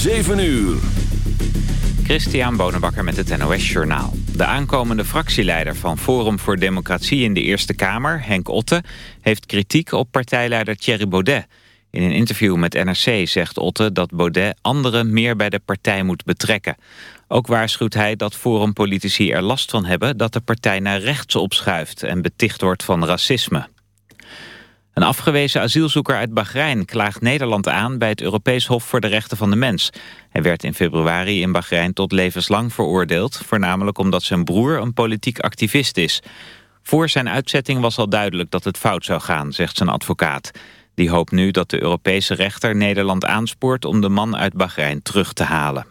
7 uur. Christian Bonenbakker met het NOS Journaal. De aankomende fractieleider van Forum voor Democratie in de Eerste Kamer, Henk Otte, heeft kritiek op partijleider Thierry Baudet. In een interview met NRC zegt Otte dat Baudet anderen meer bij de partij moet betrekken. Ook waarschuwt hij dat forumpolitici er last van hebben dat de partij naar rechts opschuift en beticht wordt van racisme. Een afgewezen asielzoeker uit Bahrein klaagt Nederland aan bij het Europees Hof voor de Rechten van de Mens. Hij werd in februari in Bahrein tot levenslang veroordeeld, voornamelijk omdat zijn broer een politiek activist is. Voor zijn uitzetting was al duidelijk dat het fout zou gaan, zegt zijn advocaat. Die hoopt nu dat de Europese rechter Nederland aanspoort om de man uit Bahrein terug te halen.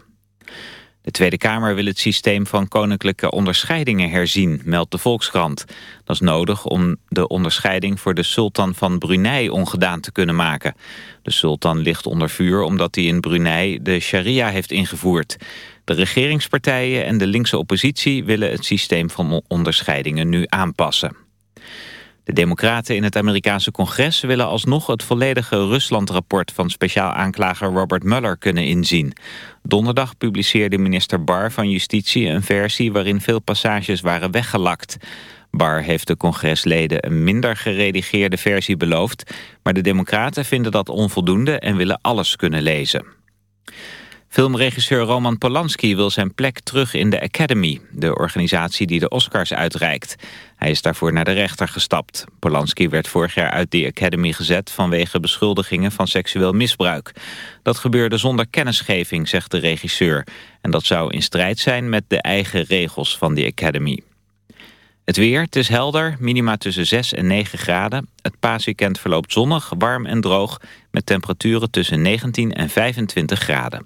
De Tweede Kamer wil het systeem van koninklijke onderscheidingen herzien, meldt de Volkskrant. Dat is nodig om de onderscheiding voor de sultan van Brunei ongedaan te kunnen maken. De sultan ligt onder vuur omdat hij in Brunei de sharia heeft ingevoerd. De regeringspartijen en de linkse oppositie willen het systeem van onderscheidingen nu aanpassen. De democraten in het Amerikaanse congres willen alsnog het volledige Rusland-rapport van speciaal aanklager Robert Mueller kunnen inzien. Donderdag publiceerde minister Barr van Justitie een versie waarin veel passages waren weggelakt. Barr heeft de congresleden een minder geredigeerde versie beloofd, maar de democraten vinden dat onvoldoende en willen alles kunnen lezen. Filmregisseur Roman Polanski wil zijn plek terug in de Academy, de organisatie die de Oscars uitreikt. Hij is daarvoor naar de rechter gestapt. Polanski werd vorig jaar uit de Academy gezet vanwege beschuldigingen van seksueel misbruik. Dat gebeurde zonder kennisgeving, zegt de regisseur. En dat zou in strijd zijn met de eigen regels van de Academy. Het weer, het is helder, minima tussen 6 en 9 graden. Het paasweekend verloopt zonnig, warm en droog... met temperaturen tussen 19 en 25 graden.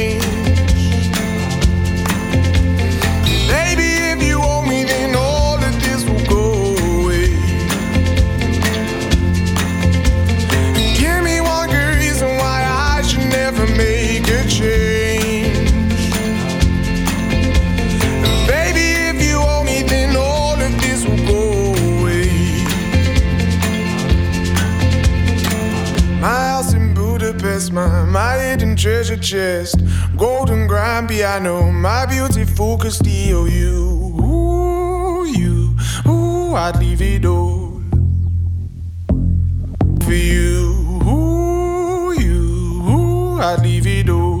Treasure chest, golden grand piano, my beautiful Castillo. You, ooh, you, ooh, I'd leave it all for you. Ooh, you, ooh, I'd leave it all.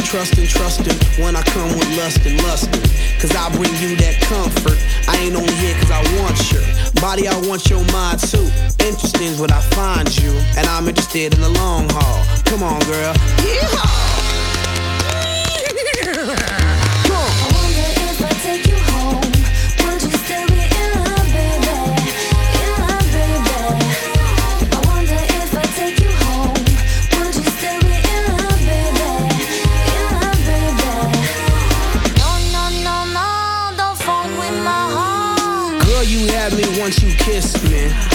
Baby, have some trust and trust him when I come with lust and lustin'. Cause I bring you that comfort. I ain't only here cause I want your body, I want your mind too. Interesting's what I find you, and I'm interested in the long haul. Come on, girl. Yeehaw!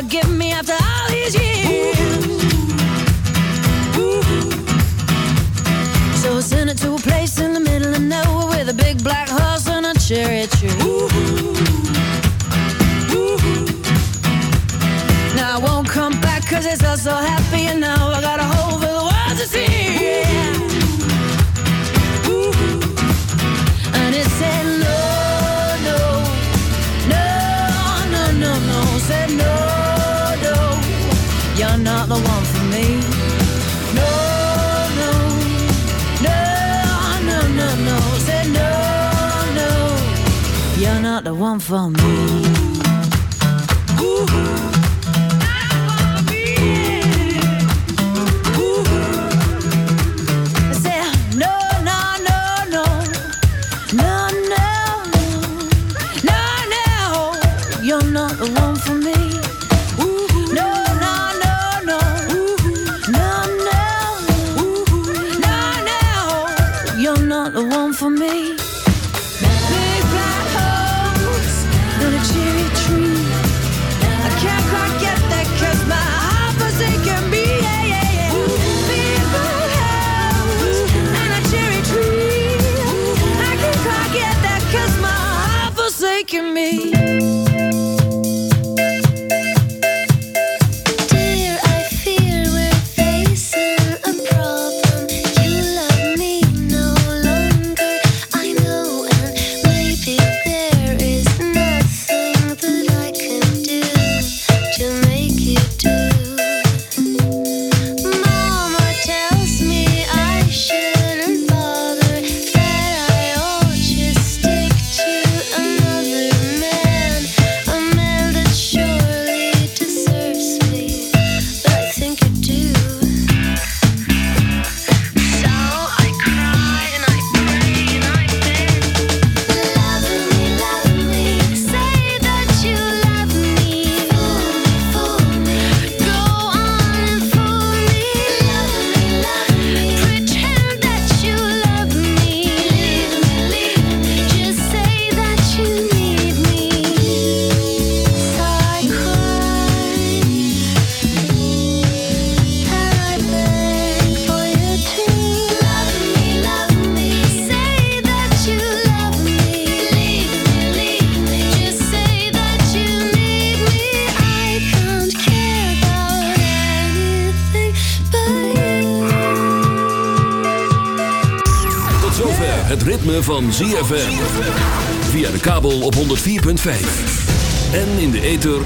forgive me. one for me.